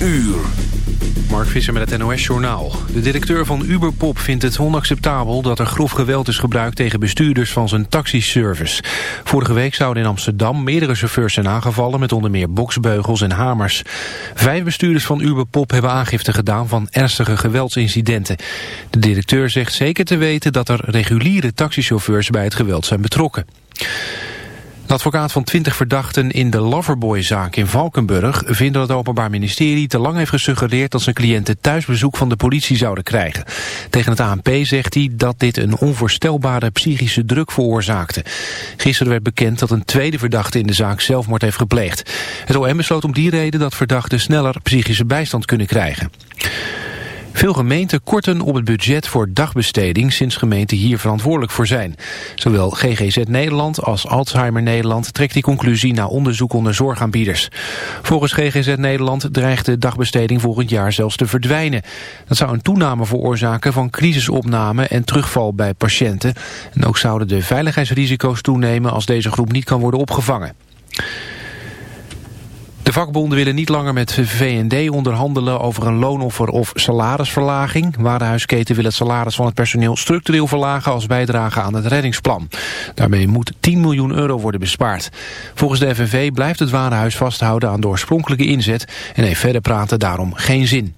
uur. Mark Visser met het NOS-journaal. De directeur van Uberpop vindt het onacceptabel dat er grof geweld is gebruikt tegen bestuurders van zijn taxiservice. Vorige week zouden in Amsterdam meerdere chauffeurs zijn aangevallen met onder meer boksbeugels en hamers. Vijf bestuurders van Uberpop hebben aangifte gedaan van ernstige geweldsincidenten. De directeur zegt zeker te weten dat er reguliere taxichauffeurs bij het geweld zijn betrokken. De advocaat van 20 verdachten in de Loverboy-zaak in Valkenburg vindt dat het Openbaar Ministerie te lang heeft gesuggereerd dat zijn cliënten thuisbezoek van de politie zouden krijgen. Tegen het ANP zegt hij dat dit een onvoorstelbare psychische druk veroorzaakte. Gisteren werd bekend dat een tweede verdachte in de zaak zelfmoord heeft gepleegd. Het OM besloot om die reden dat verdachten sneller psychische bijstand kunnen krijgen. Veel gemeenten korten op het budget voor dagbesteding sinds gemeenten hier verantwoordelijk voor zijn. Zowel GGZ Nederland als Alzheimer Nederland trekt die conclusie na onderzoek onder zorgaanbieders. Volgens GGZ Nederland dreigt de dagbesteding volgend jaar zelfs te verdwijnen. Dat zou een toename veroorzaken van crisisopname en terugval bij patiënten. En ook zouden de veiligheidsrisico's toenemen als deze groep niet kan worden opgevangen. De vakbonden willen niet langer met VND onderhandelen over een loonoffer of salarisverlaging. Warenhuisketen wil het salaris van het personeel structureel verlagen als bijdrage aan het reddingsplan. Daarmee moet 10 miljoen euro worden bespaard. Volgens de FNV blijft het warenhuis vasthouden aan de oorspronkelijke inzet en heeft verder praten daarom geen zin.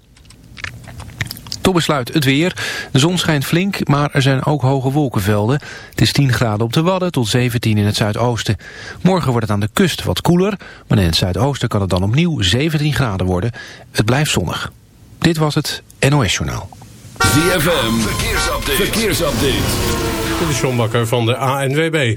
Tot besluit het weer. De zon schijnt flink, maar er zijn ook hoge wolkenvelden. Het is 10 graden op de Wadden tot 17 in het zuidoosten. Morgen wordt het aan de kust wat koeler, maar in het zuidoosten kan het dan opnieuw 17 graden worden. Het blijft zonnig. Dit was het NOS Journaal. ZFM, verkeersupdate. verkeersupdate. Dit is John Bakker van de ANWB.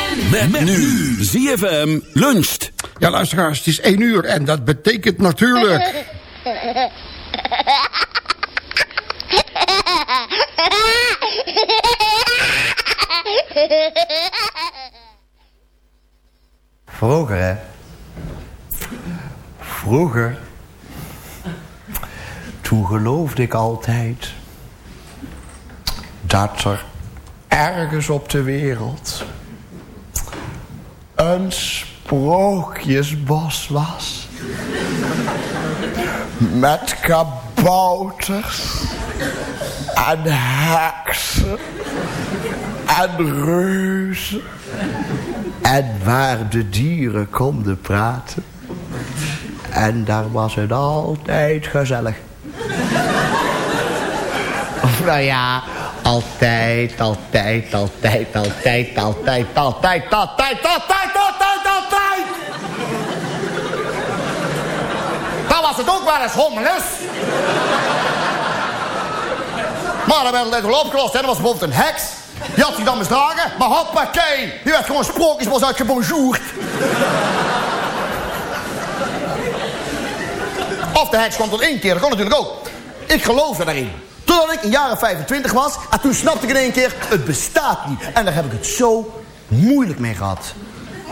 Met, nu. ZFM luncht. Ja, luisteraars, het is 1 uur en dat betekent natuurlijk... Vroeger, hè? Vroeger. Toen geloofde ik altijd dat er ergens op de wereld een sprookjesbos was. Met kabouters en heksen en reuzen. En waar de dieren konden praten. En daar was het altijd gezellig. Of nou ja, altijd, altijd, altijd, altijd, altijd, altijd, altijd, altijd, altijd, altijd. Dan was het ook wel eens. Maar dat werd altijd wel opgelost. Hè. Er was bijvoorbeeld een heks. Die had zich dan misdragen. Maar hoppakee. Die werd gewoon sprookjesbos uitgebonjourd. Of de heks kwam tot één keer. Dat kon natuurlijk ook. Ik geloofde daarin. Totdat ik jaar of 25 was. En toen snapte ik in één keer, het bestaat niet. En daar heb ik het zo moeilijk mee gehad.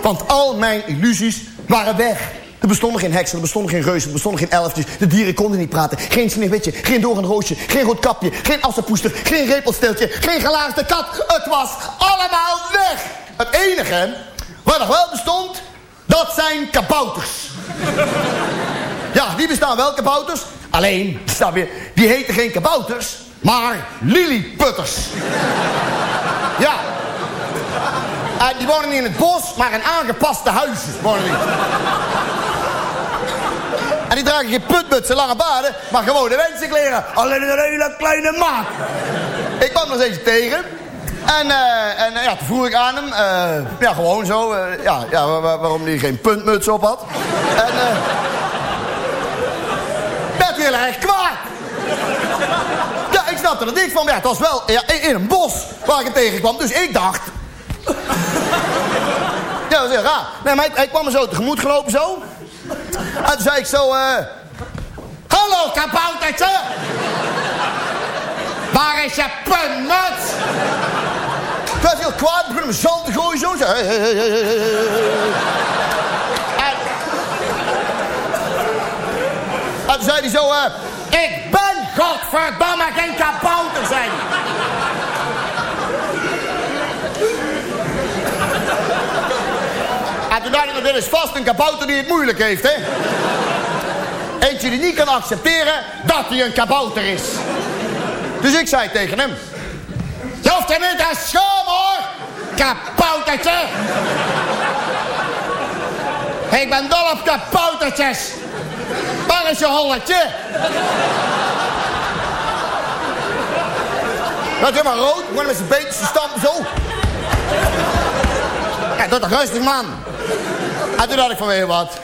Want al mijn illusies waren weg. Er bestonden geen heksen, er bestonden geen reuzen, er bestonden geen elfjes. De dieren konden niet praten. Geen sneeuwwitje, geen doornroosje, geen rood kapje, geen assenpoester, geen repelstiltje, geen gelaagde kat. Het was allemaal weg. Het enige wat nog wel bestond, dat zijn kabouters. Ja, die bestaan wel, kabouters. Alleen, snap je, die heten geen kabouters, maar lilliputters. Ja. En die wonen niet in het bos, maar in aangepaste huizen wonen die. Die dragen geen putmutsen, lange baarden, maar gewoon de wensenkleren. Alleen een hele kleine maat. Ik kwam er eens tegen. En, eh, en ja, toen vroeg ik aan hem, eh, ja, gewoon zo, eh, ja, ja, wa- wa- waarom hij geen puntmuts op had. En, werd heel erg kwaad. Ja, ik snapte er niks van. Ja, het was wel ja, in een bos waar ik hem tegenkwam. Dus ik dacht... Ja, dat is heel raar. Nee, maar hij, hij kwam me zo tegemoet gelopen, zo. En toen zei ik zo... eh Hallo, kaboutertje! Waar is je puntmuts? Toen was heel kwaad, begon hem zand te gooien, zo. Hey, hey, hey. En, en zei hij zo... eh ik ben godverdamme geen kabouter, zei nou, dit is vast een kabouter die het moeilijk heeft, hè? Eentje die niet kan accepteren dat hij een kabouter is. Dus ik zei tegen hem... Je hoeft hem niet te schamen, hoor! Kaboutertje! Ik ben dol op kaboutertjes! Waar is je holletje? Dat is helemaal rood, gewoon met zijn beentjes stampen, zo. Ja, dat is rustig, man. En toen dacht ik van, weet je wat?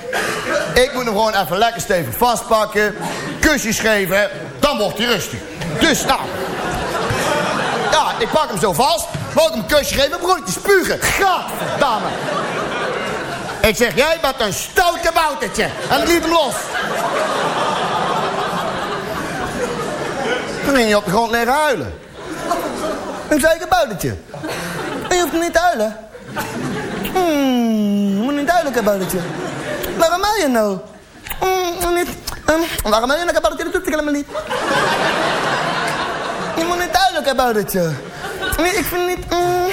Ik moet hem gewoon even lekker stevig vastpakken. Kusjes geven, dan wordt hij rustig. Dus, nou... Ja, ik pak hem zo vast. Wou ik hem een kusje geven, begon ik te spugen. Gadverdamme. Ik zeg, jij bent een stout kaboutertje. En ik liet hem los. Toen ging hij op de grond liggen huilen. Ik zei, kaboutertje. Je hoeft niet te huilen. Hmm, moet niet huilen, kaboutertje. Waarom huil je nou? Hmm, niet. Um, waarom huil je nou, kaboutertje? Dat doet ik helemaal niet. Je moet niet huilen, kaboutertje. Nee, ik vind niet... mm,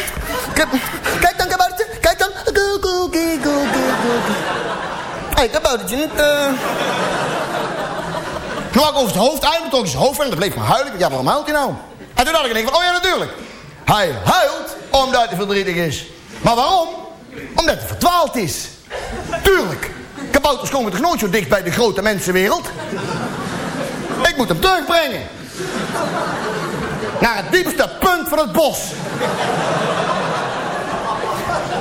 kijk dan, kaboutertje. Kijk dan. Go, go, go, go, go. Hé, kaboutertje, niet... had ik over het hoofd uit, ik zijn hoofd en dat bleef maar huilen. Ja, waarom huilt hij nou? En toen dacht ik, van, oh ja, natuurlijk. Hij huilt omdat hij verdrietig is. Maar waarom? Omdat hij verdwaald is. Tuurlijk. Kabouters komen toch nooit zo dicht bij de grote mensenwereld? Ik moet hem terugbrengen. Naar het diepste punt van het bos.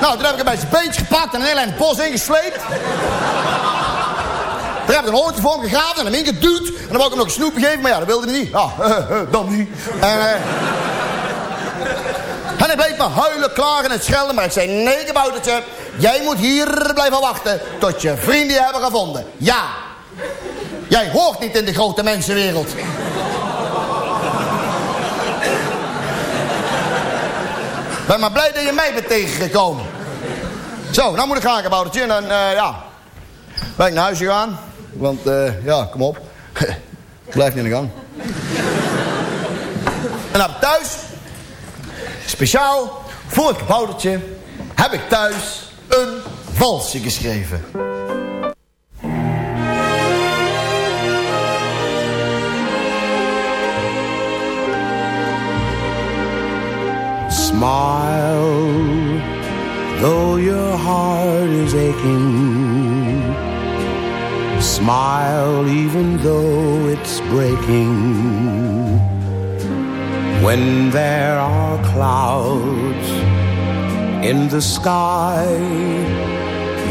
Nou, toen heb ik hem bij zijn beentje gepakt en een heel eind bos ingesleept. Daar heb ik een hoortje voor hem gegraven en hem ingeduwd. En dan wou ik hem nog een snoepje geven, maar ja, dat wilde hij niet. Ja, dan niet. En, eh, en hij bleef maar huilen, klagen en schelden. Maar ik zei, nee, kaboutertje, jij moet hier blijven wachten tot je vrienden je hebben gevonden. Ja. Jij hoort niet in de grote mensenwereld. Ben maar blij dat je mij bent tegengekomen. Zo, nou moet ik gaan, kaboutertje. En dan, eh, ja, ben ik naar huis gegaan. Want, eh, ja, kom op. Blijf niet in de gang. En dan thuis, speciaal voor het kaboutertje, heb ik thuis een valsje geschreven. Smile, though your heart is aching. Smile, even though it's breaking. When there are clouds in the sky,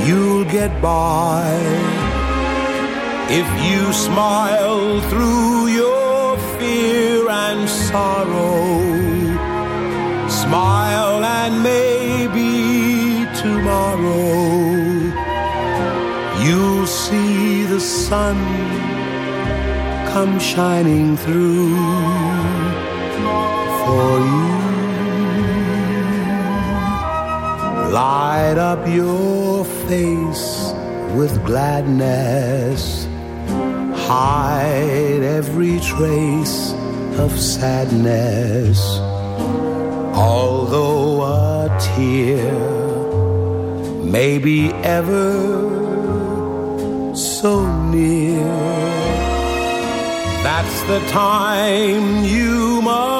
you'll get by. If you smile through your fear and sorrow. Smile and maybe tomorrow you'll see the sun come shining through for you. Light up your face with gladness. Hide every trace of sadness. Although a tear may be ever so near, that's the time you must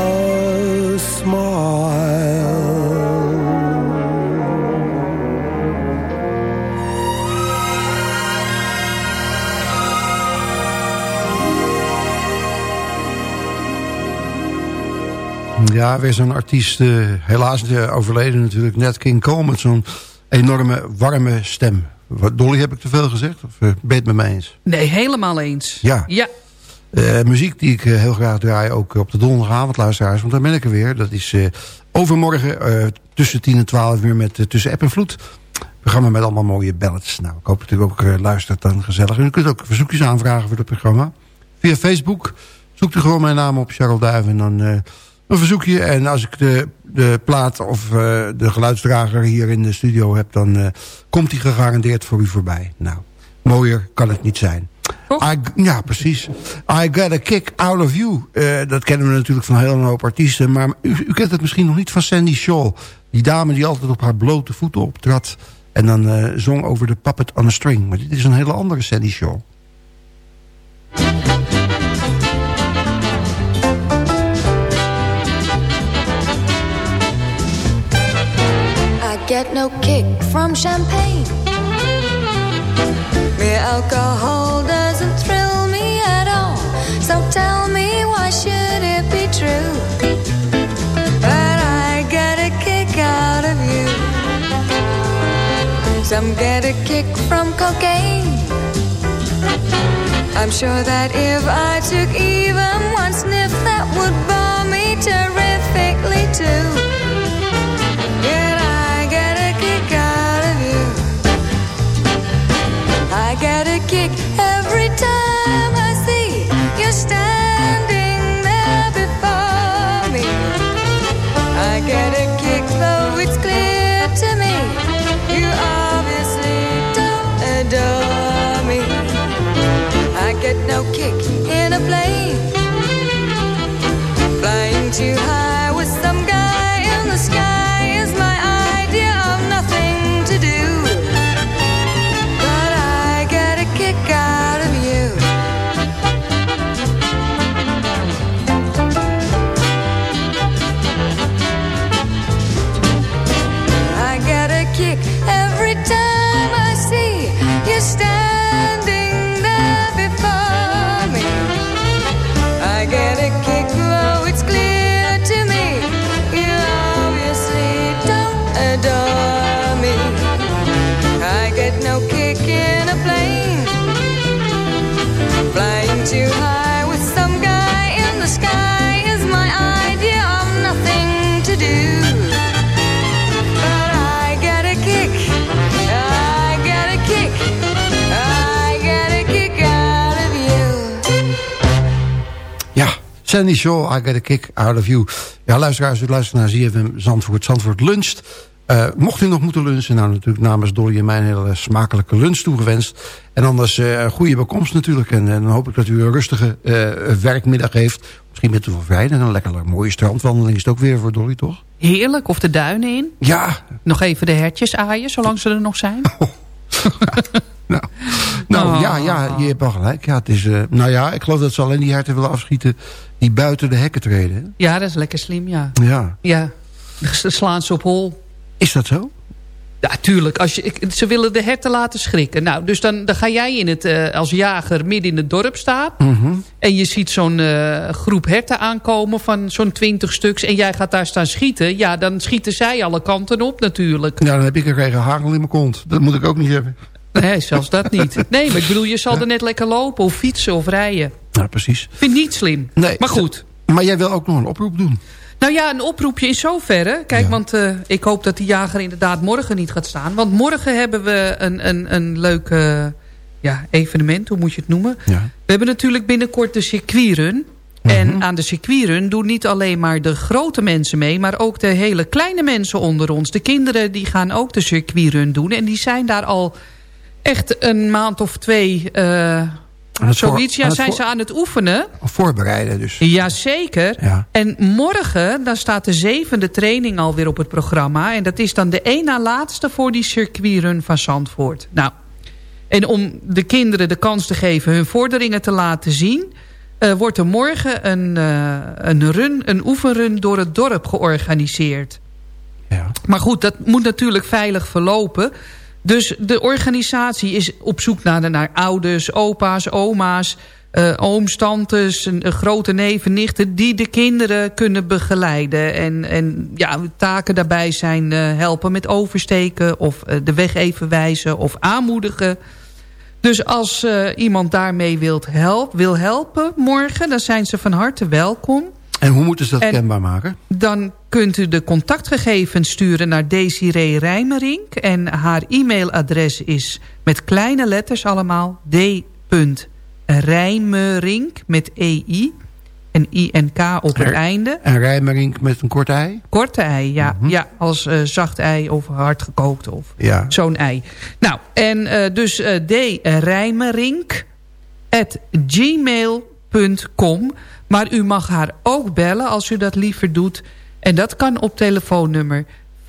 Ja, weer zo'n artiest, eh, helaas eh, overleden natuurlijk. Net King Cole met zo'n enorme warme stem. Wat, Dolly, heb ik te veel gezegd? Of uh, ben je het met mij eens? Nee, helemaal eens. Ja. Ja. Eh, muziek die ik heel graag draai, ook op de donderdagavond, luisteraars. Want daar ben ik er weer. Dat is overmorgen tussen 10 en 12 uur met Tussen App en Vloed. Programma met allemaal mooie ballads. Nou, ik hoop u ook luistert dan gezellig. En u kunt ook verzoekjes aanvragen voor het programma. Via Facebook zoekt u gewoon mijn naam op, Charles Duiven. En dan een verzoekje. En als ik de, de plaat of de geluidsdrager hier in de studio heb... dan komt die gegarandeerd voor u voorbij. Nou, mooier kan het niet zijn. I, ja, precies. I got a kick out of you. Uh, dat kennen we natuurlijk van een hele hoop artiesten. Maar u, u, kent het misschien nog niet van Sandy Shaw. Die dame die altijd op haar blote voeten optrad. En dan uh, zong over de puppet on a string. Maar dit is een hele andere Sandy Shaw. Get no kick from champagne. Mere alcohol doesn't thrill me at all. So tell me why should it be true that I get a kick out of you? Some get a kick from cocaine. I'm sure that if I took even one sniff, that would bore me terrifically too. Get a kick every time I see you standing there before me. I get a kick, though it's clear to me you obviously don't adore me. I get no kick in a plane, flying too high Sandy Shaw, I Get a Kick Out of You. Ja, luisteraars, u luistert naar ZFM Zandvoort. Zandvoort luncht. Uh, mocht u nog moeten lunchen, nou natuurlijk namens Dolly en mij een hele smakelijke lunch toegewenst. En anders uh, een goede bekomst natuurlijk. En, en, dan hoop ik dat u een rustige uh, werkmiddag heeft. Misschien u wel vrij. En een lekker mooie strandwandeling is het ook weer voor Dolly, toch? Heerlijk, of de duinen in. Ja. Nog even de hertjes aaien, zolang ze er nog zijn. Oh. nou, nou oh. ja, ja, je hebt wel gelijk. Ja, het is, nou ja, ik geloof dat ze alleen die herten willen afschieten die buiten de hekken treden. Ja, dat is lekker slim, ja. Ja. Ja, slaan ze op hol. Is dat zo? Ja, tuurlijk. Als je, ze willen de herten laten schrikken. Nou, dus dan, dan ga jij in het, uh, als jager midden in het dorp staan. Mm -hmm. En je ziet zo'n uh, groep herten aankomen van zo'n twintig stuks. En jij gaat daar staan schieten. Ja, dan schieten zij alle kanten op natuurlijk. Ja, dan heb ik een regen hagel in mijn kont. Dat moet ik ook niet hebben. Nee, zelfs dat niet. Nee, maar ik bedoel, je zal er net lekker lopen of fietsen of rijden. Ja, precies. Vind niet slim. Nee, maar goed. Maar jij wil ook nog een oproep doen. Nou ja, een oproepje in zoverre. Kijk, ja. want uh, ik hoop dat die jager inderdaad morgen niet gaat staan. Want morgen hebben we een, een, een leuk uh, ja, evenement, hoe moet je het noemen? Ja. We hebben natuurlijk binnenkort de circuitrun. -hmm. En aan de circuitrun doen niet alleen maar de grote mensen mee... maar ook de hele kleine mensen onder ons. De kinderen die gaan ook de circuitrun doen. En die zijn daar al echt een maand of twee... Uh, Zoiets, ja, zijn ze aan het oefenen. Voorbereiden dus. Jazeker. Ja. En morgen, dan staat de zevende training alweer op het programma. En dat is dan de één na laatste voor die circuitrun van Zandvoort. Nou, en om de kinderen de kans te geven hun vorderingen te laten zien... Uh, wordt er morgen een, uh, een, run, een oefenrun door het dorp georganiseerd. Ja. Maar goed, dat moet natuurlijk veilig verlopen... Dus de organisatie is op zoek naar, naar ouders, opa's, oma's, uh, ooms, tantes, grote neven, nichten... die de kinderen kunnen begeleiden. En, en ja, taken daarbij zijn uh, helpen met oversteken... of uh, de weg even wijzen of aanmoedigen. Dus als iemand daarmee wilt help, wil helpen morgen... dan zijn ze van harte welkom. En hoe moeten ze dat en kenbaar maken? Dan kunt u de contactgegevens sturen naar Desiree Rijmerink. En haar e-mailadres is met kleine letters allemaal. d.rijmerink met ei en ink op het einde. En Rijmerink met een korte ei? Korte ei, ja. Mm -hmm. ja als uh, zacht ei of hard gekookt of ja. zo'n ei. Nou, en uh, dus uh, drijmerink at gmail.com... Maar u mag haar ook bellen als u dat liever doet. En dat kan op telefoonnummer 5734679.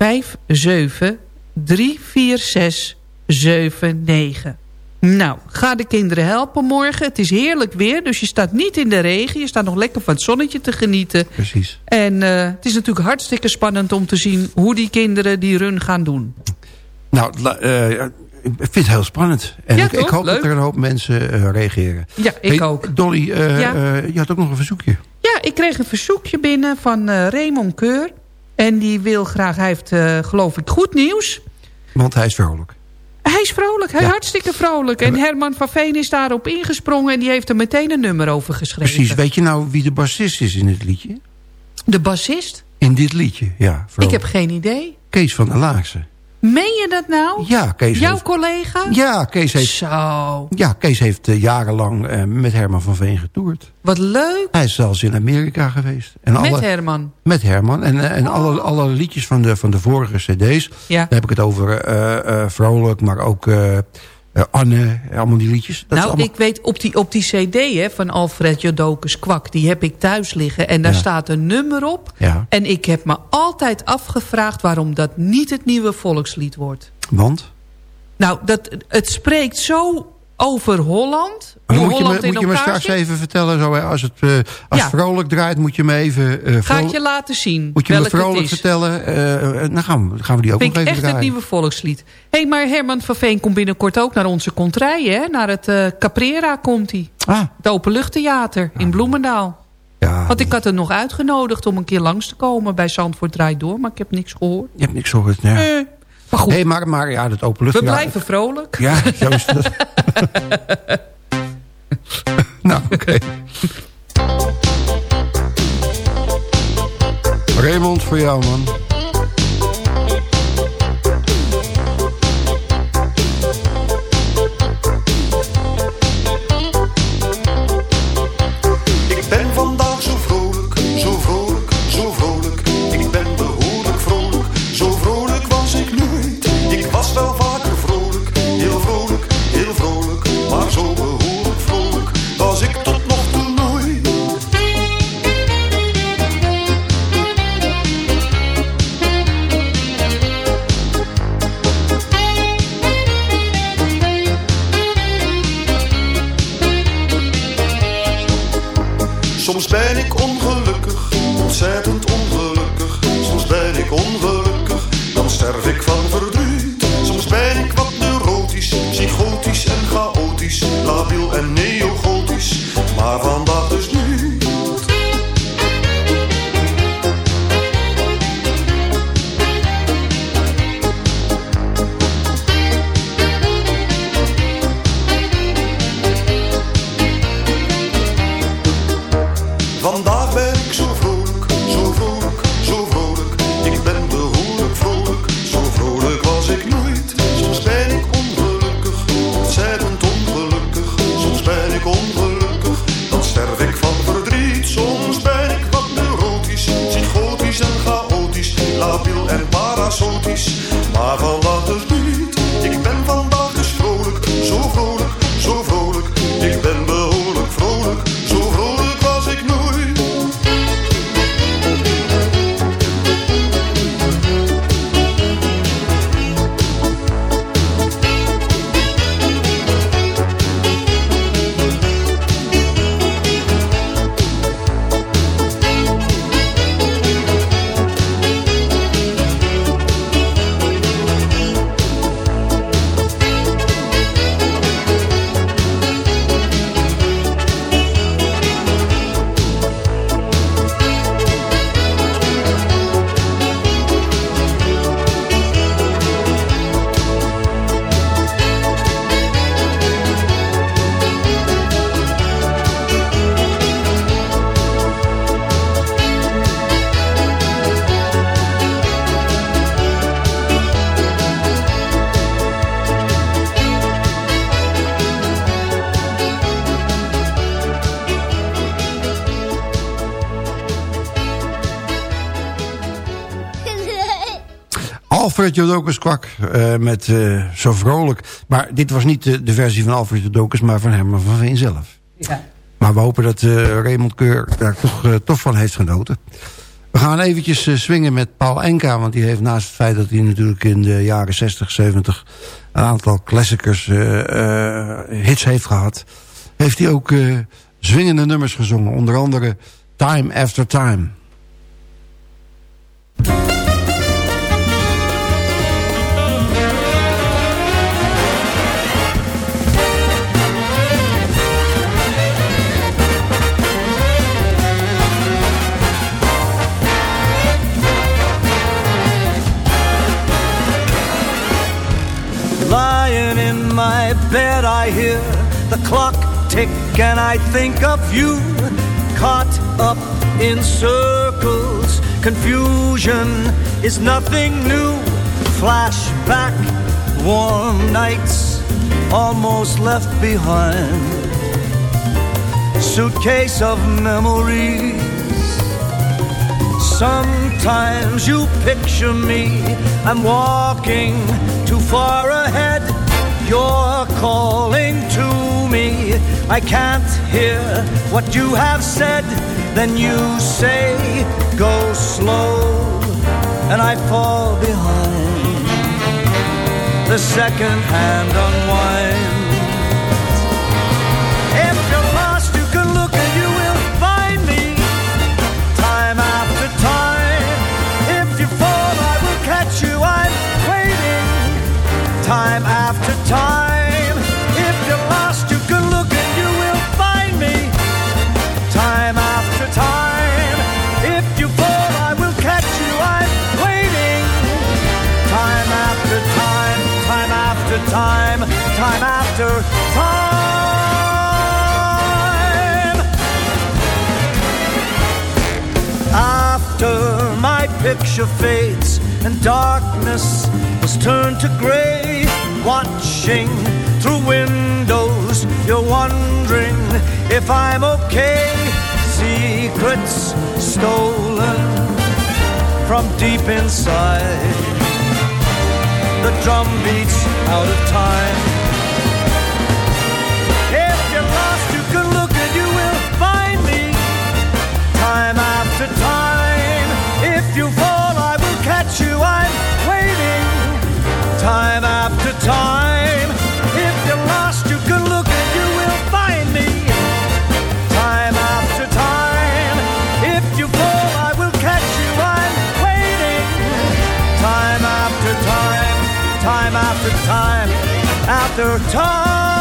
Nou, ga de kinderen helpen morgen. Het is heerlijk weer, dus je staat niet in de regen. Je staat nog lekker van het zonnetje te genieten. Precies. En uh, het is natuurlijk hartstikke spannend om te zien... hoe die kinderen die run gaan doen. Nou, uh, ik vind het heel spannend. En ja, ik, ik, hoop Leuk. dat er een hoop mensen uh, reageren. Ja, ik hey, ook. Dolly, uh, ja. uh, je had ook nog een verzoekje. Ja, ik kreeg een verzoekje binnen van Raymond Keur. En die wil graag, hij heeft geloof ik goed nieuws. Want hij is vrolijk. Hij is vrolijk, hij is ja. hartstikke vrolijk. En Herman van Veen is daarop ingesprongen en die heeft er meteen een nummer over geschreven. Precies, weet je nou wie de bassist is in dit liedje? De bassist? In dit liedje, ja. Vrolijk. Ik heb geen idee. Kees van der. Meen je dat nou? Ja, Kees Jouw heeft, collega? Ja, Kees heeft, Zo. Ja, Kees heeft uh, jarenlang uh, met Herman van Veen getoerd. Wat leuk. Hij is zelfs in Amerika geweest. En met alle, Herman? Met Herman. En, en oh. alle, alle liedjes van de, van de vorige cd's. Ja. Daar heb ik het over Vrolijk, maar ook... Uh, Anne, allemaal die liedjes. Dat nou, allemaal... ik weet, op die, op die cd hè, van Alfred Jodokus Kwak... die heb ik thuis liggen en daar Ja. staat een nummer op. Ja. En ik heb me altijd afgevraagd... waarom dat niet het nieuwe volkslied wordt. Want? Nou, dat, het spreekt zo over Holland. Hoe moet je, Holland me, in moet je me straks zit. even vertellen, zo, als het uh, als Ja. vrolijk draait, moet je me even... Uh, Ga ik je laten zien moet je me vrolijk vertellen, uh, dan, gaan we, gaan we die ook Vind nog ik even echt het nieuwe volkslied. Hé, hey, maar Herman van Veen komt binnenkort ook naar onze contraille. Hè? Naar het Caprera komt hij. Ah, Het Openluchttheater in Bloemendaal. ja, Want ik had er nog uitgenodigd om een keer langs te komen bij Zandvoort Draait Door. Maar ik heb niks gehoord. je hebt niks gehoord. Ja. Maar goed, hey, maar, maar ja, dat openlucht... we ja, blijven vrolijk. Ja, zo is het. nou, oké. Raymond, voor jou, man. Ben ik ongelukkig, ontzettend ongelukkig. Soms ben ik ongelukkig, dan sterf ik Alfred Jodocus kwak eh, met eh, Zo Vrolijk. Maar dit was niet de, de versie van Alfred Jodocus, maar van Herman van Veen zelf. Ja. Maar we hopen dat eh, Raymond Keur daar toch, toch van heeft genoten. We gaan eventjes swingen met Paul Enka. Want die heeft naast het feit dat hij natuurlijk in de jaren 60, 70... een aantal classicers hits heeft gehad... heeft hij ook zwingende nummers gezongen. Onder andere Time After Time. I hear the clock tick, and I think of you caught up in circles. Confusion is nothing new. Flashback, warm nights almost left behind. Suitcase of memories. Sometimes you picture me, I'm walking too far ahead. You're calling to me, I can't hear what you have said. Then you say, go slow, and I fall behind. The second hand unwinds. Picture fades and darkness was turned to gray, watching through windows, you're wondering if I'm okay. Secrets stolen from deep inside. The drum beats out of time. If you're lost, you can look and you will find me time after time. If you fall, I will catch you. I'm waiting time after time. If you're lost, you can look and you will find me. Time after time. If you fall, I will catch you. I'm waiting time after time, time after time, after time.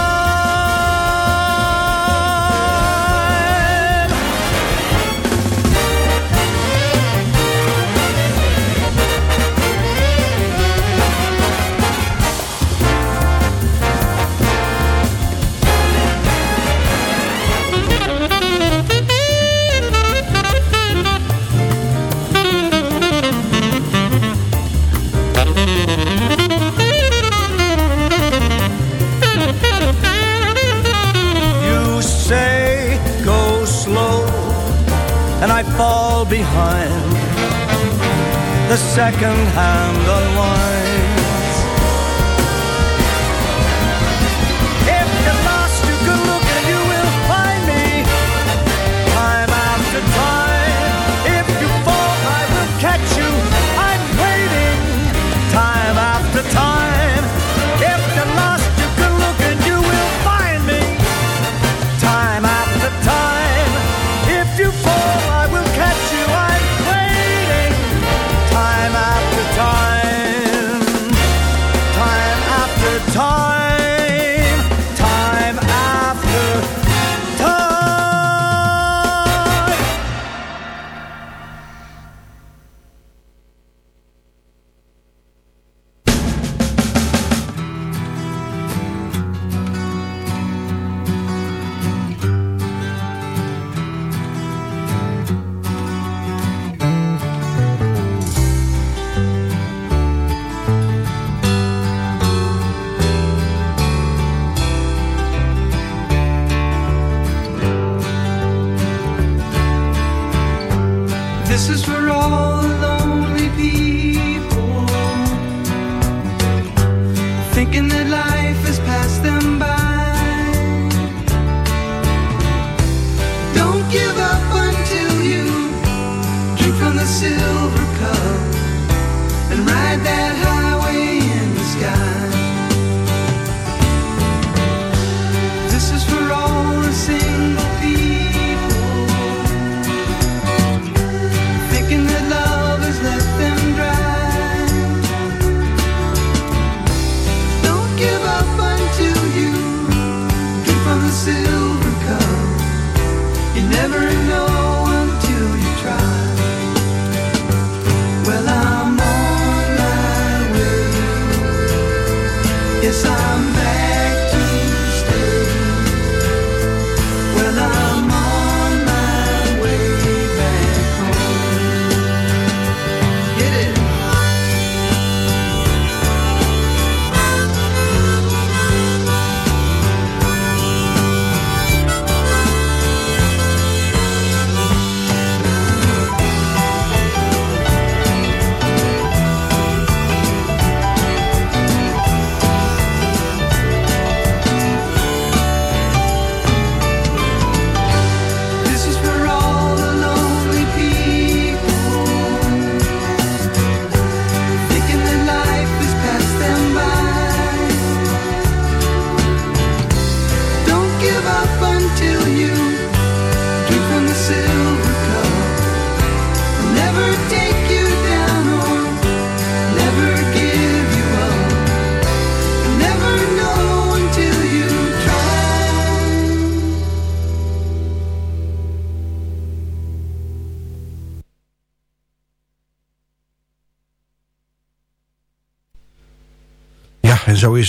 The second hand unwinds.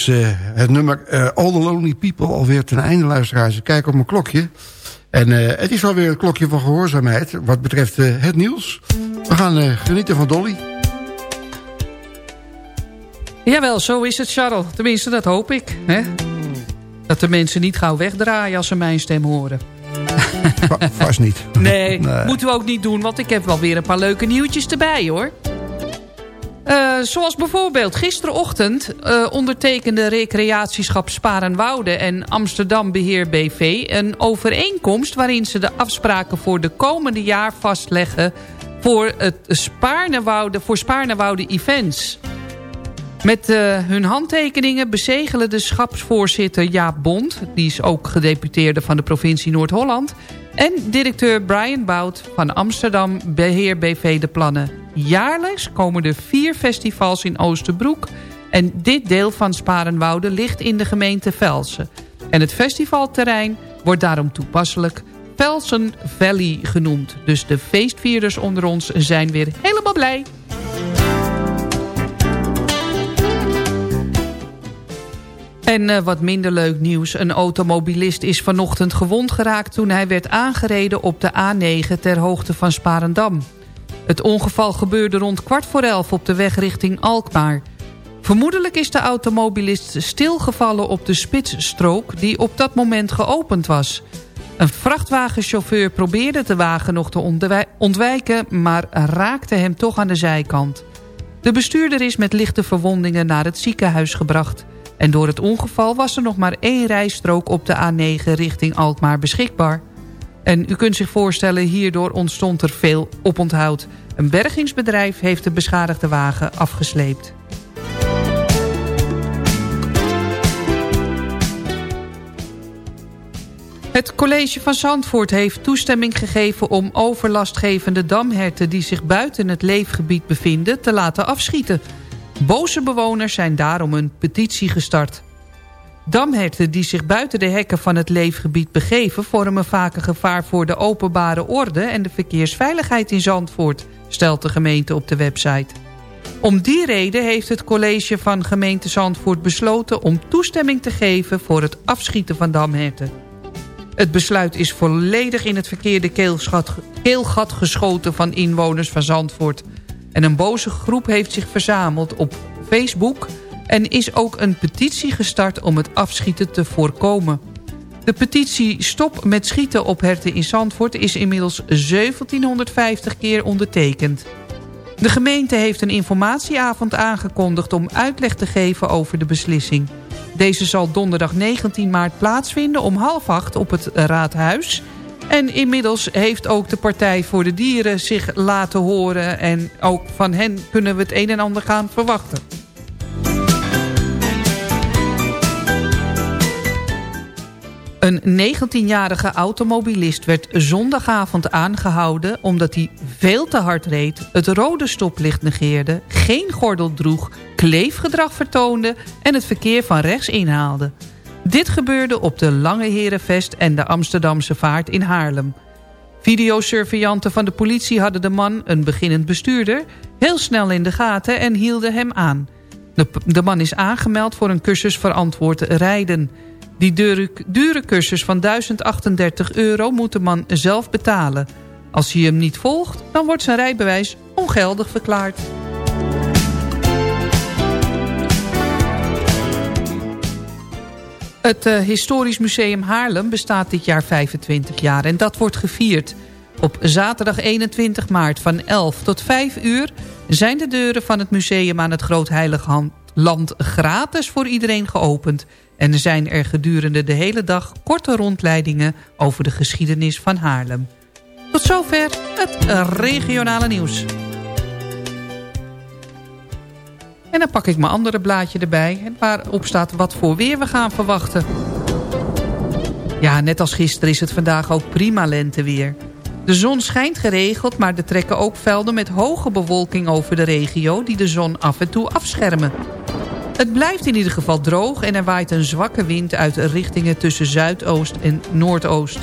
Is eh, het nummer eh, All the Lonely People alweer ten einde, luisteraars. Ik kijk op mijn klokje. En eh, het is alweer het klokje van gehoorzaamheid wat betreft het nieuws. We gaan genieten van Dolly. Jawel, zo is het, Charles. Tenminste, dat hoop ik. Hè? Dat de mensen niet gauw wegdraaien als ze mijn stem horen. Va- vast niet. Nee, Nee. moeten we ook niet doen, want ik heb wel weer een paar leuke nieuwtjes erbij, hoor. Eh, zoals bijvoorbeeld gisterochtend eh, ondertekende recreatieschap Sparenwoude en Amsterdam Beheer BV een overeenkomst waarin ze de afspraken voor de komende jaar vastleggen voor het Spaarnewoude, voor Spaarnewoude Events. Met eh, hun handtekeningen bezegelen de schapsvoorzitter Jaap Bond... die is ook gedeputeerde van de provincie Noord-Holland... en directeur Brian Bout van Amsterdam Beheer BV de Plannen. Jaarlijks komen er vier festivals in Oosterbroek... En dit deel van Sparenwoude ligt in de gemeente Velsen. En het festivalterrein wordt daarom toepasselijk Velsen Valley genoemd. Dus de feestvierders onder ons zijn weer helemaal blij. En uh, wat minder leuk nieuws. Een automobilist is vanochtend gewond geraakt... toen hij werd aangereden op de A9 ter hoogte van Sparendam. Het ongeval gebeurde rond kwart voor elf op de weg richting Alkmaar. Vermoedelijk is de automobilist stilgevallen op de spitsstrook... die op dat moment geopend was. Een vrachtwagenchauffeur probeerde de wagen nog te ontwijken... maar raakte hem toch aan de zijkant. De bestuurder is met lichte verwondingen naar het ziekenhuis gebracht... En door het ongeval was er nog maar één rijstrook op de A9 richting Alkmaar beschikbaar. En u kunt zich voorstellen, hierdoor ontstond er veel oponthoud. Een bergingsbedrijf heeft de beschadigde wagen afgesleept. Het college van Zandvoort heeft toestemming gegeven om overlastgevende damherten... die zich buiten het leefgebied bevinden te laten afschieten... Boze bewoners zijn daarom een petitie gestart. Damherten die zich buiten de hekken van het leefgebied begeven... vormen vaak een gevaar voor de openbare orde en de verkeersveiligheid in Zandvoort... stelt de gemeente op de website. Om die reden heeft het college van gemeente Zandvoort besloten... om toestemming te geven voor het afschieten van damherten. Het besluit is volledig in het verkeerde keelgat, keelgat geschoten van inwoners van Zandvoort... En een boze groep heeft zich verzameld op Facebook... en is ook een petitie gestart om het afschieten te voorkomen. De petitie Stop met schieten op herten in Zandvoort... is inmiddels 1750 keer ondertekend. De gemeente heeft een informatieavond aangekondigd... om uitleg te geven over de beslissing. Deze zal donderdag 19 maart plaatsvinden om half acht op het Raadhuis... En inmiddels heeft ook de Partij voor de Dieren zich laten horen... en ook van hen kunnen we het een en ander gaan verwachten. Een 19-jarige automobilist werd zondagavond aangehouden... omdat hij veel te hard reed, het rode stoplicht negeerde... geen gordel droeg, kleefgedrag vertoonde... en het verkeer van rechts inhaalde. Dit gebeurde op de Lange Herenvest en de Amsterdamse Vaart in Haarlem. Videosurveillanten van de politie hadden de man, een beginnend bestuurder... heel snel in de gaten en hielden hem aan. De, man is aangemeld voor een cursus verantwoord rijden. Die dure, dure cursus van 1038 euro moet de man zelf betalen. Als hij hem niet volgt, dan wordt zijn rijbewijs ongeldig verklaard. Het uh, Historisch Museum Haarlem bestaat dit jaar 25 jaar en dat wordt gevierd. Op zaterdag 21 maart van 11 tot 5 uur zijn de deuren van het museum aan het Groot Heilig Land gratis voor iedereen geopend. En er zijn er gedurende de hele dag korte rondleidingen over de geschiedenis van Haarlem. Tot zover het regionale nieuws. En dan pak ik mijn andere blaadje erbij. Waarop staat wat voor weer we gaan verwachten. Ja, net als gisteren is het vandaag ook prima lenteweer. De zon schijnt geregeld, maar er trekken ook velden met hoge bewolking over de regio... die de zon af en toe afschermen. Het blijft in ieder geval droog en er waait een zwakke wind uit richtingen tussen zuidoost en noordoost.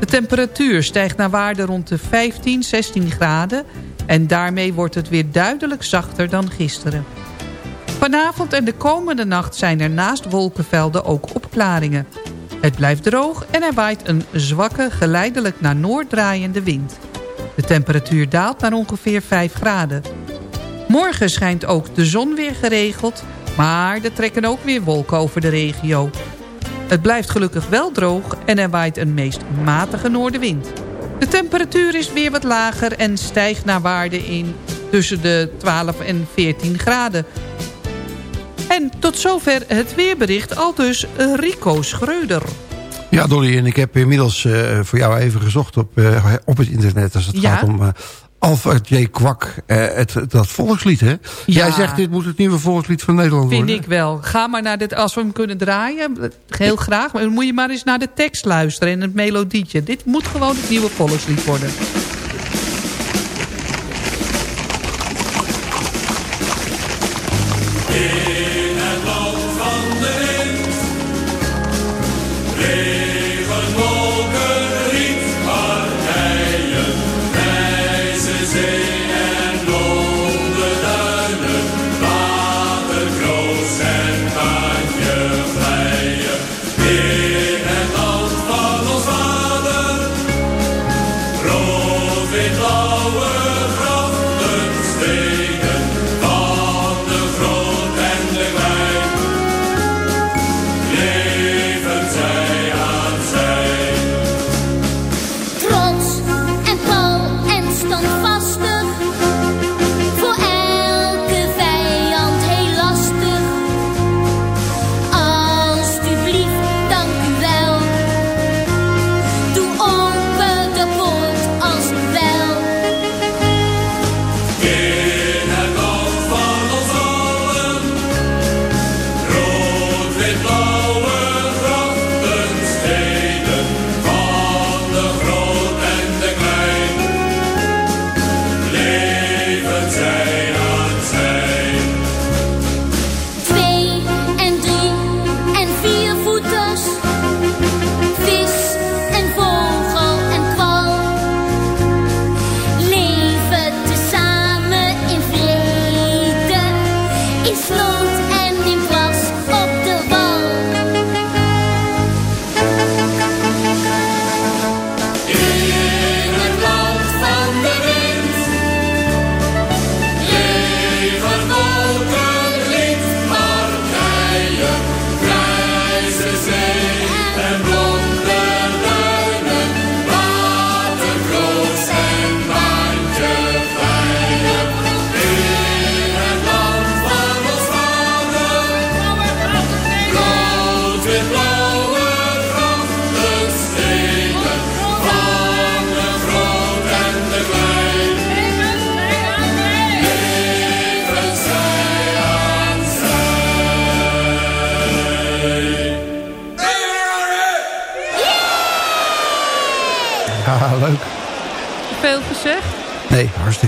De temperatuur stijgt naar waarde rond de 15, 16 graden... en daarmee wordt het weer duidelijk zachter dan gisteren. Vanavond en de komende nacht zijn er naast wolkenvelden ook opklaringen. Het blijft droog en er waait een zwakke, geleidelijk naar noord draaiende wind. De temperatuur daalt naar ongeveer 5 graden. Morgen schijnt ook de zon weer geregeld, maar er trekken ook weer wolken over de regio. Het blijft gelukkig wel droog en er waait een meest matige noordenwind. De temperatuur is weer wat lager en stijgt naar waarde in tussen de 12 en 14 graden. En tot zover het weerbericht, al dus Rico Schreuder. Ja, Dolly, en ik heb inmiddels uh, voor jou even gezocht op, uh, op het internet... als het Ja? gaat om uh, Alpha J. Kwak, het, dat volkslied, hè? Jij zegt, dit moet het nieuwe volkslied van Nederland Vind worden. ik wel. Ga maar naar dit, als we hem kunnen draaien, heel graag. Maar dan moet je maar eens naar de tekst luisteren en het melodietje. Dit moet gewoon het nieuwe volkslied worden.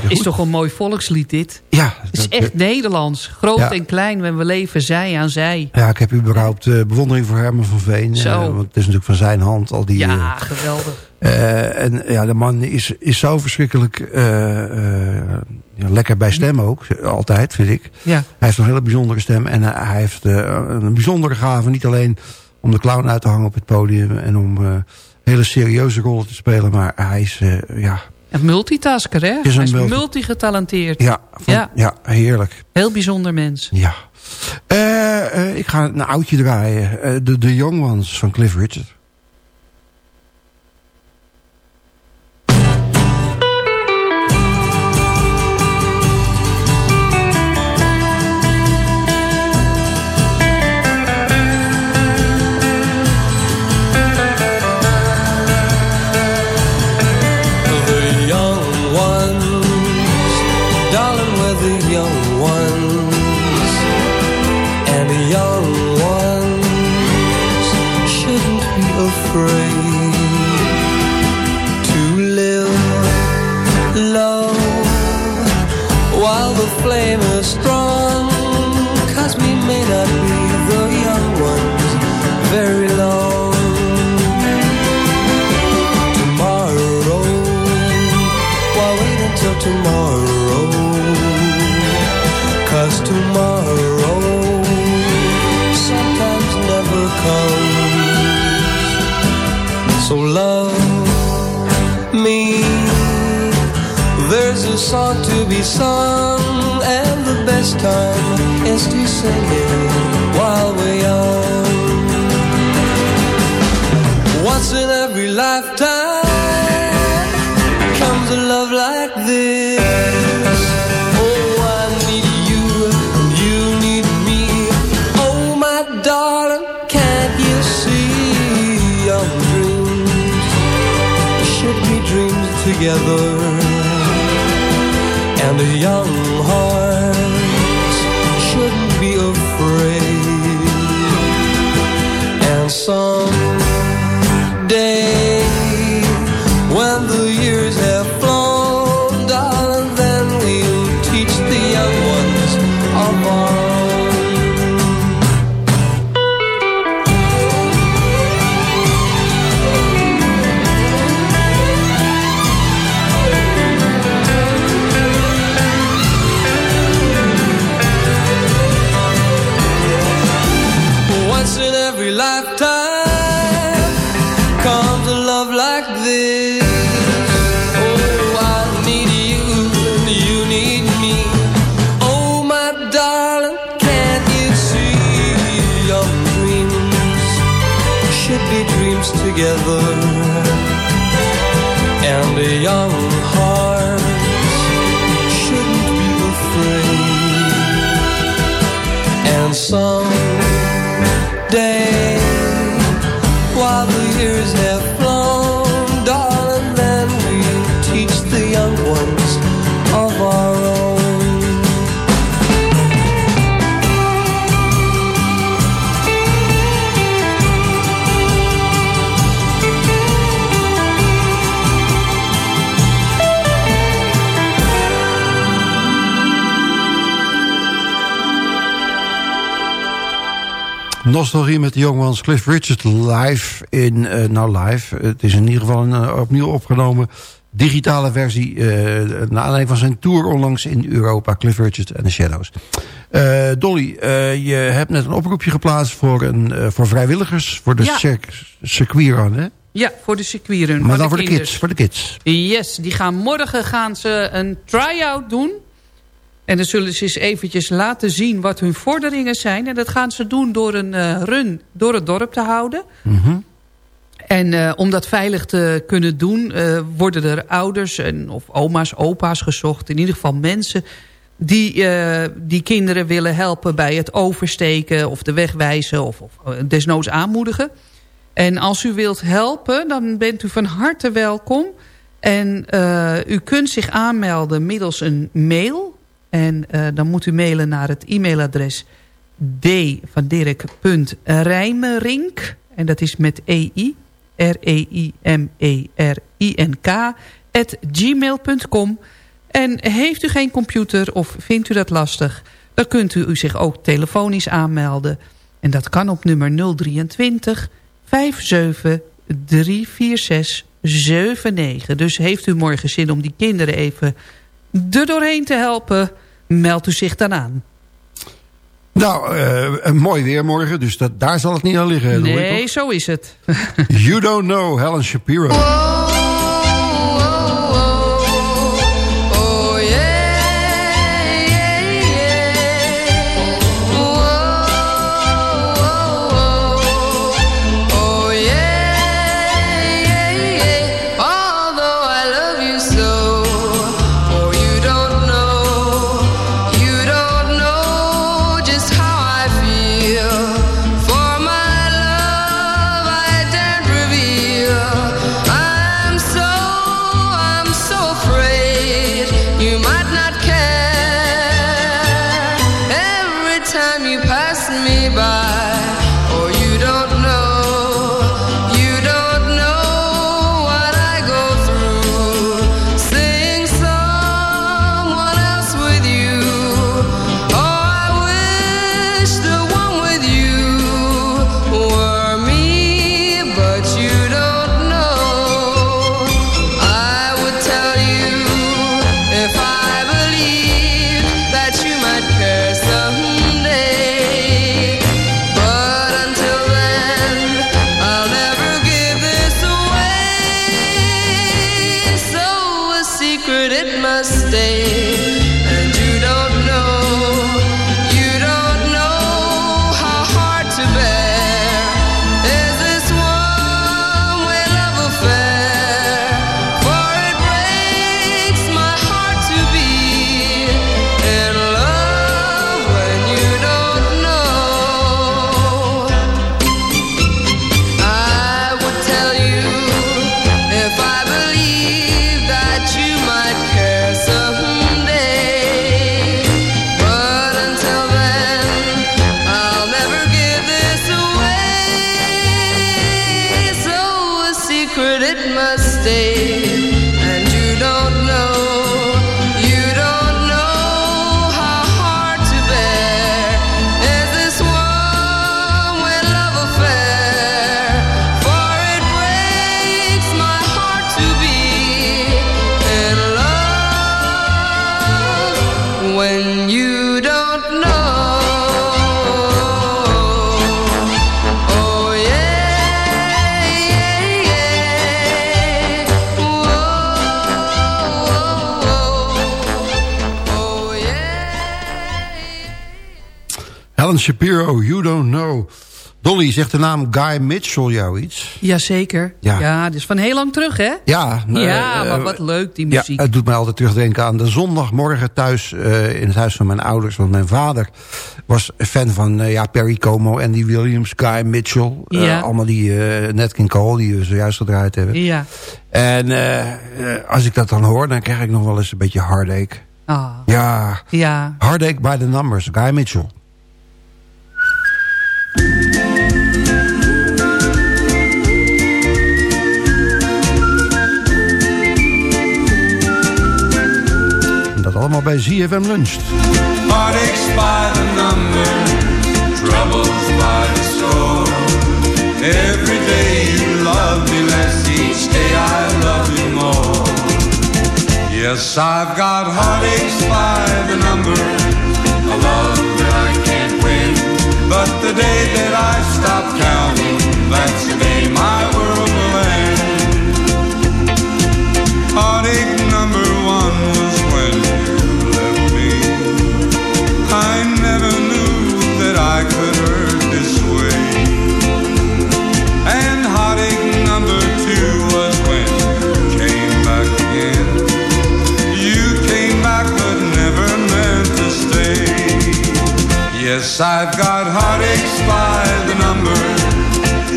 Hartstikke goed. Is toch een mooi volkslied dit? Ja. Het is dat, echt Nederlands. Groot Ja. en klein, en we leven zij aan zij. Ja, ik heb überhaupt eh, bewondering voor Herman van Veen. Zo. eh, want het is natuurlijk van zijn hand al die... Ja, eh, geweldig. en ja, de man is, is zo verschrikkelijk ja, lekker bij stem ook. Altijd, vind ik. Ja. Hij heeft een hele bijzondere stem. En hij heeft een bijzondere gave. Niet alleen om de clown uit te hangen op het podium. En om hele serieuze rollen te spelen. Maar hij is, ja, Een multitasker, hè? Is een Hij is multi- multigetalenteerd. ja, van- Ja. ja. heerlijk. Heel bijzonder mens. Ja. Eh, eh, ik ga een oudje draaien. Eh, de The Young Ones van Cliff Richard. Song and the best time is to sing it while we're young. Once in every lifetime comes a love like this. Oh, I need you, you need me. Oh, my darling, can't you see our dreams should be dreams together? yalnız together? And a young heart shouldn't be afraid. And some Nostalgie met de Young Ones. Cliff Richard live in... eh, nou live. Het is in ieder geval een, eh, opnieuw opgenomen digitale versie... eh naar aanleiding van zijn tour onlangs in Europa. Cliff Richard en The Shadows. Dolly, je hebt net een oproepje geplaatst voor, een, voor vrijwilligers... voor de Ja. circ- circuitrun, hè? Ja, voor de circuitrun. Maar dan voor de kids. Voor de kids. Yes, die gaan morgen gaan ze een try-out doen. En dan zullen ze eens eventjes laten zien wat hun vorderingen zijn. En dat gaan ze doen door een eh, run door het dorp te houden. En eh, om dat veilig te kunnen doen... eh, worden er ouders en, of oma's, opa's gezocht. In ieder geval mensen die, die kinderen willen helpen... bij het oversteken of de weg wijzen of, of desnoods aanmoedigen. En als u wilt helpen, dan bent u van harte welkom. En u kunt zich aanmelden middels een mail. En eh, dan moet u mailen naar het e-mailadres d van Dirk.rijmerink. En dat is met EI. R-E-I-M-E-R-I-N-K. At gmail.com. En heeft u geen computer of vindt u dat lastig... dan kunt u zich ook telefonisch aanmelden. En dat kan op nummer 023 57 346 79. Dus heeft u morgen zin om die kinderen even er doorheen te helpen... meld u zich dan aan. Nou, eh, een mooi weer morgen, dus dat, daar zal het niet aan liggen. Nee, zo is het. You Don't Know, Helen Shapiro. Shapiro, You Don't Know. Dolly, zegt de naam Guy Mitchell jou iets? Jazeker. Ja. Ja, dus van heel lang terug, hè? Ja. Ja, eh, maar wat leuk, die Ja, muziek. het doet mij altijd terugdenken aan de zondagmorgen thuis eh, in het huis van mijn ouders. Want mijn vader was fan van eh, ja, Perry Como, Andy Williams, Guy Mitchell. Ja. allemaal die Nat King Cole die we zojuist gedraaid hebben. Ja. En als ik dat dan hoor, dan krijg ik nog wel eens een beetje heartache. Ah, Ja, ja. heartache by the numbers, Guy Mitchell. Allemaal bij ZFM Lunch. Heartaches by the number, troubles by the score. Every day you love me less, each day I love you more. Yes, I've got heartaches by the number, a love that I can't win. But the day that I stop counting, that's Yes, I've got heartaches by the number,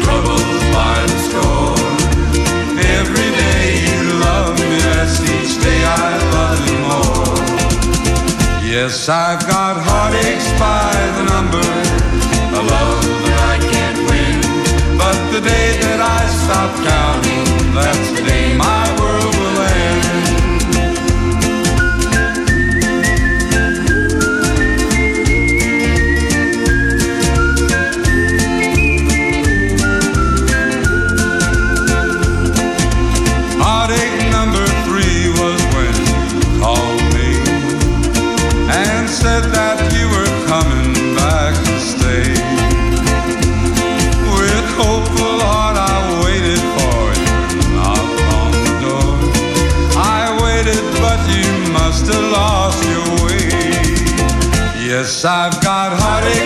troubles by the score. Every day you love me, that's each day I love you more. Yes, I've got heartaches by the number, a love that I can't win. But the day that I stop counting, that's the day my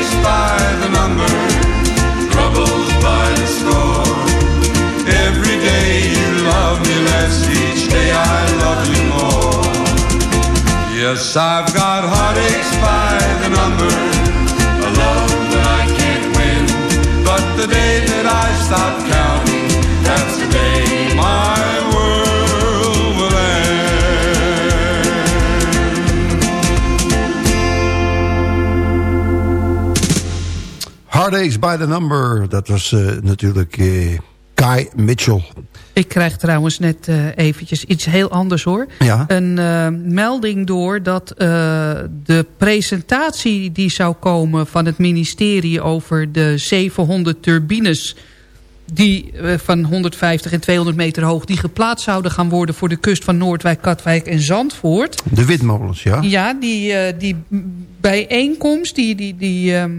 heartaches by the number, troubles by the score. Every day you love me less, each day I love you more. Yes, I've got heartaches by the number, Heartaches by the Number. Dat was eh, natuurlijk eh, Kai Mitchell. Ik krijg trouwens net eh, eventjes iets heel anders hoor. Ja. Een melding door dat de presentatie die zou komen van het ministerie over de 700 turbines die van 150 en 200 meter hoog die geplaatst zouden gaan worden voor de kust van Noordwijk, Katwijk en Zandvoort. De windmolens, ja. Ja, die, die bijeenkomst, die, die, die ehm,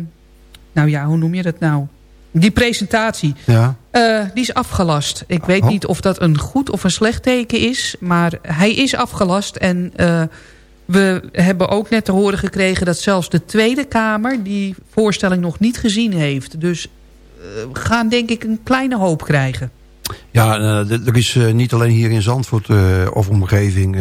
nou ja, hoe noem je dat nou? Die presentatie, Ja. eh, die is afgelast. Ik weet Oh. niet of dat een goed of een slecht teken is. Maar hij is afgelast. En eh, we hebben ook net te horen gekregen... dat zelfs de Tweede Kamer die voorstelling nog niet gezien heeft. Dus eh, we gaan denk ik een kleine hoop krijgen. Ja, er is niet alleen hier in Zandvoort of omgeving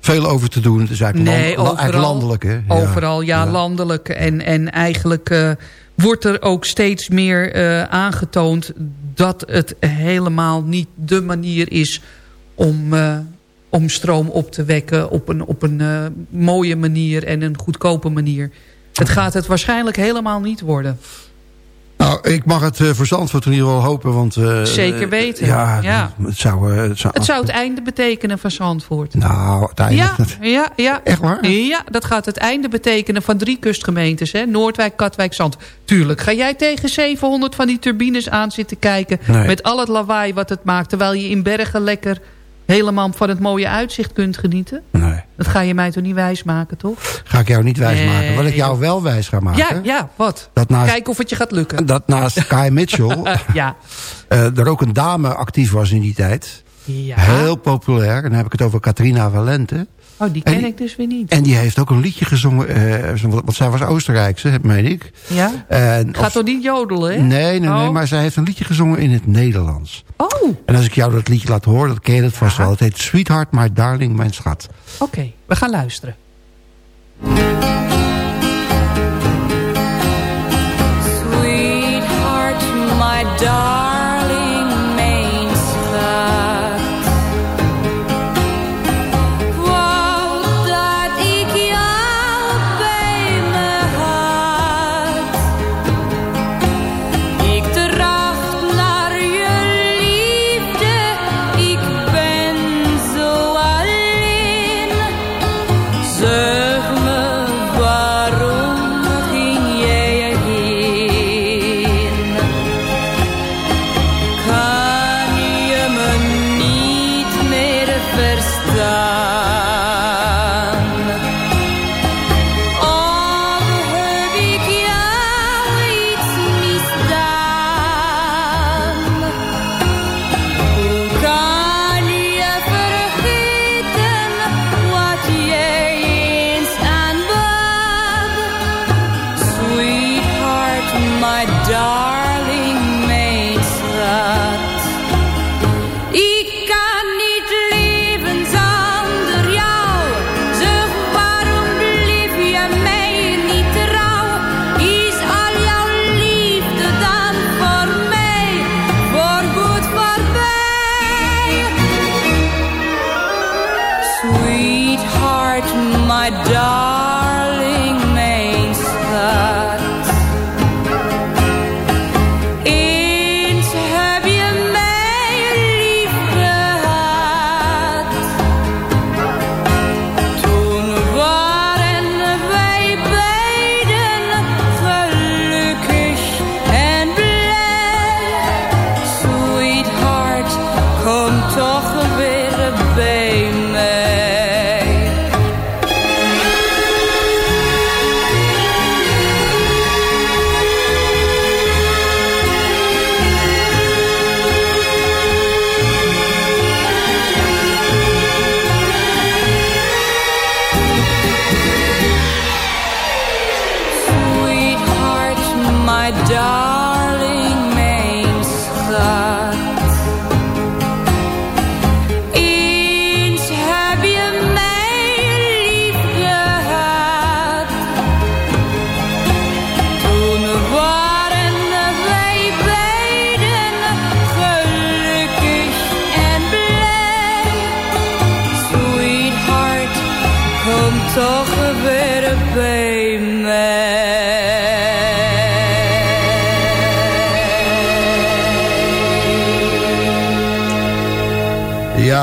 veel over te doen. Het is eigenlijk, Nee, land- la- eigenlijk overal. landelijk. Hè? Ja. Overal, ja, landelijk. En, en eigenlijk eh, wordt er ook steeds meer eh, aangetoond... dat het helemaal niet de manier is om, eh, om stroom op te wekken... op een, op een mooie manier en een goedkope manier. Het gaat het waarschijnlijk helemaal niet worden. Nou, ik mag het eh, voor Zandvoort in ieder geval hopen. Want, eh, Zeker weten, Ja, ja. Het, zou, eh, het zou... Het zou het einde betekenen van Zandvoort. Nou, uiteindelijk... Ja, ja, ja. Echt waar? Ja, dat gaat het einde betekenen van drie kustgemeentes. Hè? Noordwijk, Katwijk, Zand. Tuurlijk, ga jij tegen 700 van die turbines aan zitten kijken... Nee. met al het lawaai wat het maakt... terwijl je in Bergen lekker helemaal van het mooie uitzicht kunt genieten? Nee. Dat ga je mij toch niet wijsmaken, toch? Ga ik jou niet wijs Nee, maken. Wat ik jou wel wijs ga maken... Ja, ja, wat? Dat naast- Kijk of het je gaat lukken. Dat naast Kai Mitchell ja. eh, er ook een dame actief was in die tijd. ja. Heel populair. En dan heb ik het over Katrina Valente. Oh, die En ken die- ik dus weer niet. En die heeft ook een liedje gezongen. eh, want zij was Oostenrijkse, meen ik. Ja? En Gaat toch niet jodelen, hè? Nee, nee, nee. Oh. Maar zij heeft een liedje gezongen in het Nederlands. Oh, En als ik jou dat liedje laat horen, dan ken je het vast wel. Het heet Sweetheart, My Darling, Mijn Schat. oké. We gaan luisteren. my darling.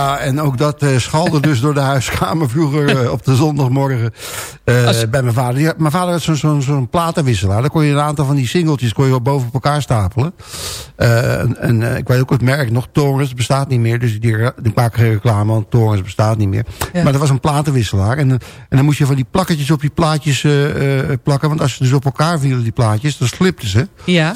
Ja, en ook dat eh schalde dus door de huiskamer vroeger eh, op de zondagmorgen eh, bij mijn vader. Ja, mijn vader had zo'n zo'n zo'n platenwisselaar. Daar kon je een aantal van die singeltjes kon je wel boven op elkaar stapelen. En en ik weet ook het merk nog, Torres bestaat niet meer. Dus die, die maken geen reclame, want Torres bestaat niet meer. Ja. Maar dat was een platenwisselaar. En, en dan moest je van die plakketjes op die plaatjes plakken. Want als ze dus op elkaar vielen, die plaatjes, dan slipten ze. Ja,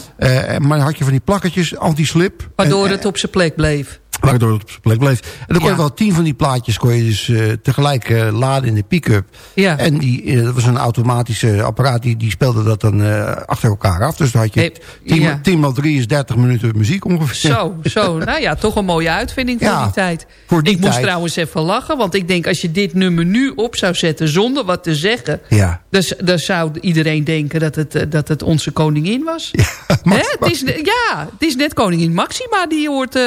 maar dan had je van die plakketjes, anti-slip. waardoor En- het op zijn plek bleef. Waardoor het op zijn plek bleef. En dan kon je Ja. wel tien van die plaatjes kon je dus eh, tegelijk eh, laden in de pick-up. Ja. En die, eh, dat was een automatische apparaat, die, die speelde dat dan achter elkaar af. Dus dan had je Hey, 10 ja. 10 maal 3 is 30 minuten muziek ongeveer. Zo, zo. Nou ja, toch een mooie uitvinding voor Ja, die tijd. voor die ik moest trouwens even lachen, want ik denk als je dit nummer nu op zou zetten zonder wat te zeggen... Ja. dan, dan zou iedereen denken dat het, dat het onze koningin was. Hè? Het is, ja, het is net koningin Maxima die hoort...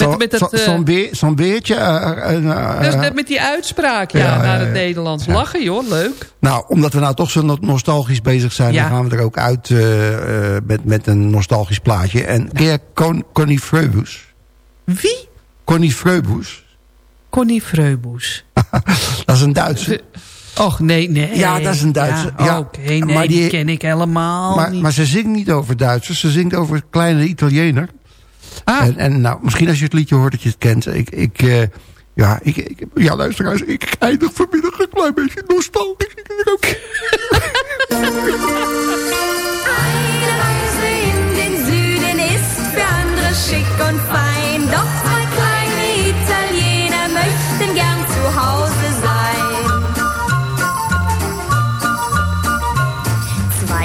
eh, Zo- met, met, zo- dat, eh, Zo'n zo'n eh, dus net met die uitspraak ja, Ja, naar het. Nederlands. Lachen joh, leuk. Nou, omdat we nou toch zo no- nostalgisch bezig zijn... Dan gaan we er ook uit met, met een nostalgisch plaatje. En Con, Connie Freubus? Wie? Connie Freubus. Connie Freubus. Dat is een Duitse. Och, nee, nee. Ja, dat is een Duitse. Ja, Ja, Oké, nee, maar die, die- ken ik helemaal Maar, niet. maar ze zingt niet over Duitsers. Ze zingt over een kleine Italiener. Ah. En, en nou, misschien als je het liedje hoort dat je het kent. Ik, ik, eh, ja, ik, ik, ja, luisteraars, ik eindig vanmiddag een klein beetje nostalgisch. Ik denk ook. Eine Reise in den Süden ist für andere schick und fein.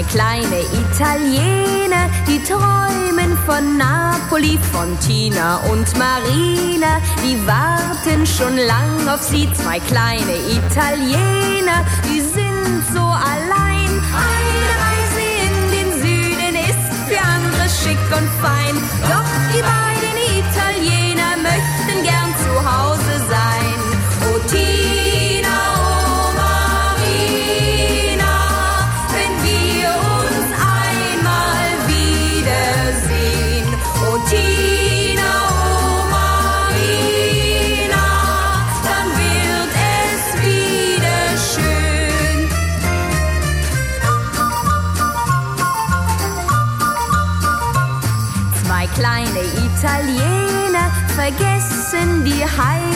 Kleine Italiener, die träumen von Napoli, von Tina und Marina. Die warten schon lang auf sie, zwei kleine Italiener, die sind so allein. Eine Reise in den Süden ist für andere schick und fein. Doch die beiden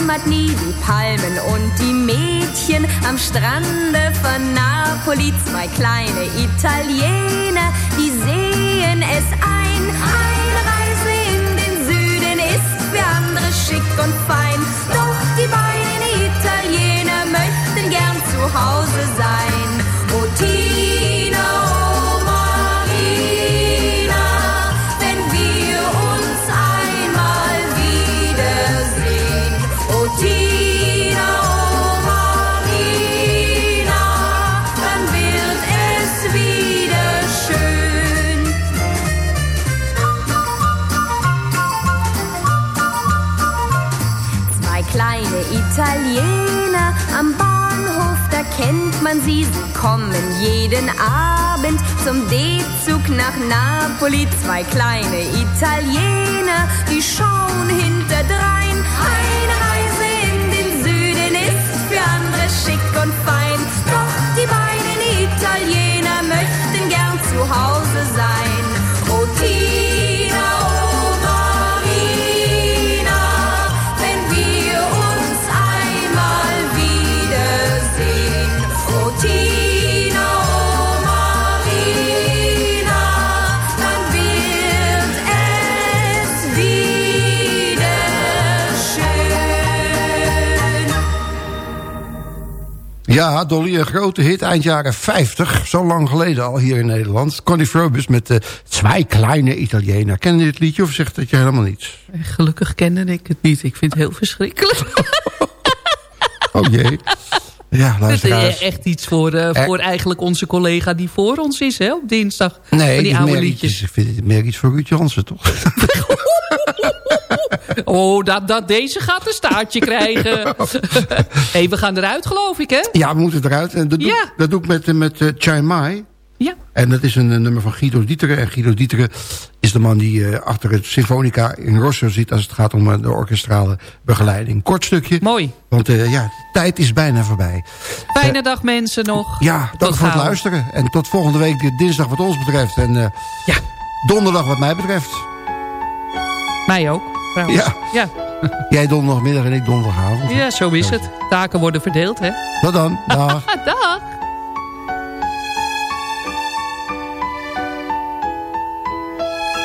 Heimat nie, die Palmen und die Mädchen am Strande von Napoli. Zwei kleine Italiener, die sehen es ein. Eine Reise in den Süden ist für andere schick und fein. Doch die beiden Italiener möchten gern zu Hause sein. Man sie. Sie kommen jeden Abend zum D-Zug nach Napoli. Zwei kleine Italiener, die schauen. Eine Ja, Dolly, een grote hit eind jaren 50. Zo lang geleden al hier in Nederland. Connie Frobus met de Twee Kleine Italiener. Ken je dit liedje of zegt dat je helemaal niets? Gelukkig kende ik het niet. Ik vind het heel verschrikkelijk. Oh jee. Ja, luisteraars. is echt iets voor, eh, voor eigenlijk onze collega die voor ons is, hè, op dinsdag. Nee, Van die oude meer liedjes. ik vind het meer iets voor Ruud Jansen, toch? Oh, dat, dat deze gaat een staartje krijgen. hey, we gaan eruit, geloof ik, hè? Ja, we moeten eruit. En dat, doe, Ja. dat doe ik met, eh, met uh, Chai Mai. Ja. En dat is een, eh, nummer van Guido Dieteren. En Guido Dieteren is de man die eh, achter het Symfonica in Rosso zit... als het gaat om eh, de orkestrale begeleiding. Kort stukje. Mooi. Want ja, de tijd is bijna voorbij. Fijne dag, mensen, nog. Ja, dank Tot voor het luisteren. En tot volgende week, dinsdag wat ons betreft. En ja. donderdag wat mij betreft. Mij ook, trouwens. Ja. Ja. Jij donderdagmiddag en ik donderdagavond. ja, zo is het. Taken worden verdeeld, hè? Tot dan. Dag. Dag.